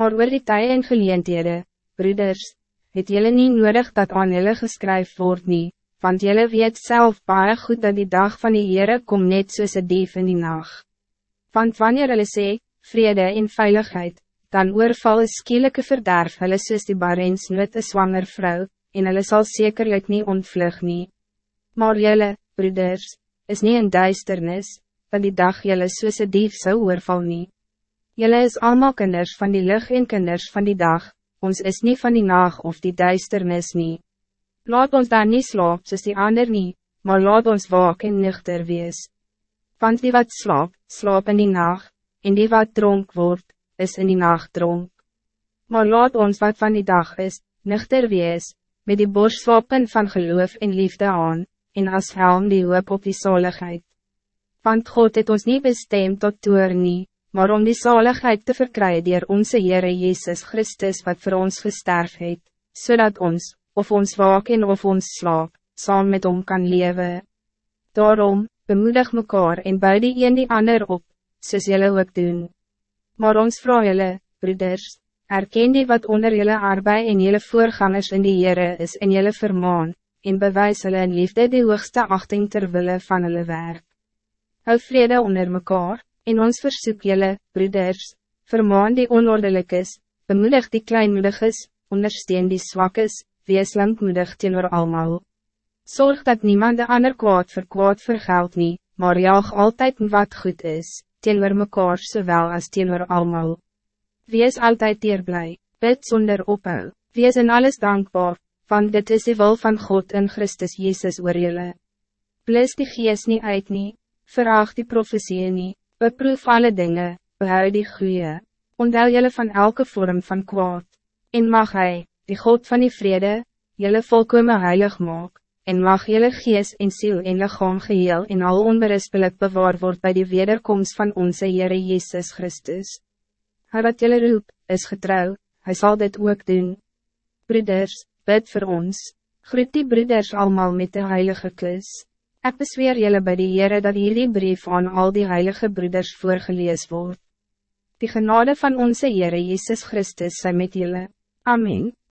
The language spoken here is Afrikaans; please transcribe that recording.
Maar oor die tye en geleendhede, broeders, het jullie niet nodig dat aan jullie geskryf word nie, want jullie weet zelf baie goed dat die dag van die Heere kom net soos een dief in die nacht. Want wanneer hulle sê, vrede en veiligheid, dan oorval een skielike verderf hulle soos die barens nooit een zwanger vrouw, en hulle sal zekerlijk niet ontvlug nie. Maar jullie, broeders, is niet een duisternis, dat die dag jullie soos een dief zou oorval nie. Jullie is allemaal kinders van die lucht en kinders van die dag, ons is niet van die nacht of die duisternis nie. Laat ons daar niet slaap soos die ander nie, maar laat ons waak en nuchter wees. Want die wat slaap, slaap in die nacht, en die wat dronk wordt, is in die nacht dronk. Maar laat ons wat van die dag is, nuchter wees, met die borstwapen van geloof en liefde aan, en as helm die hoop op die zaligheid. Want God het ons niet bestemd tot toer nie, maar om die zaligheid te verkrijgen door onze Heere Jezus Christus wat voor ons gesterf het, zodat ons, of ons waak en of ons slaap, saam met om kan leven. Daarom, bemoedig mekaar en bou die een die ander op, soos jylle ook doen. Maar ons vraag jylle, broeders, erken die wat onder jylle arbeid en jylle voorgangers in die Heere is en jylle vermaan, en bewys hulle in liefde die hoogste achting terwille van hulle werk. Hou vrede onder mekaar, en ons versoek jylle, broeders, vermaan die onordelijk is, bemoedig die kleinmoedig is, ondersteun die zwak is, wees langmoedig teenoor almal. Zorg dat niemand de ander kwaad vir kwaad vergeld nie, maar jaag altijd wat goed is, teenoor mekaar zowel als teenoor almal. Wees altijd eerblij, bid zonder ophou, wees in alles dankbaar, want dit is de wil van God in Christus Jezus oor julle. Blis die gees niet uit nie, verraag die profesie nie, beproef alle dingen, behou die goeie, onthou julle van elke vorm van kwaad, en mag hij, die God van die vrede, julle volkome heilig maak, en mag julle gees en ziel en lichaam geheel en al onberispelijk bewaar word bij die wederkomst van onze Heere Jezus Christus. Hij wat julle roep, is getrouw, hij zal dit ook doen. Broeders, bid voor ons, groet die broeders allemaal met de heilige kus. Ik bezweer jullie bij de Heere dat jullie brief aan al die heilige broeders voorgelees wordt. Die genade van onze Heere Jezus Christus zijn met jullie. Amen.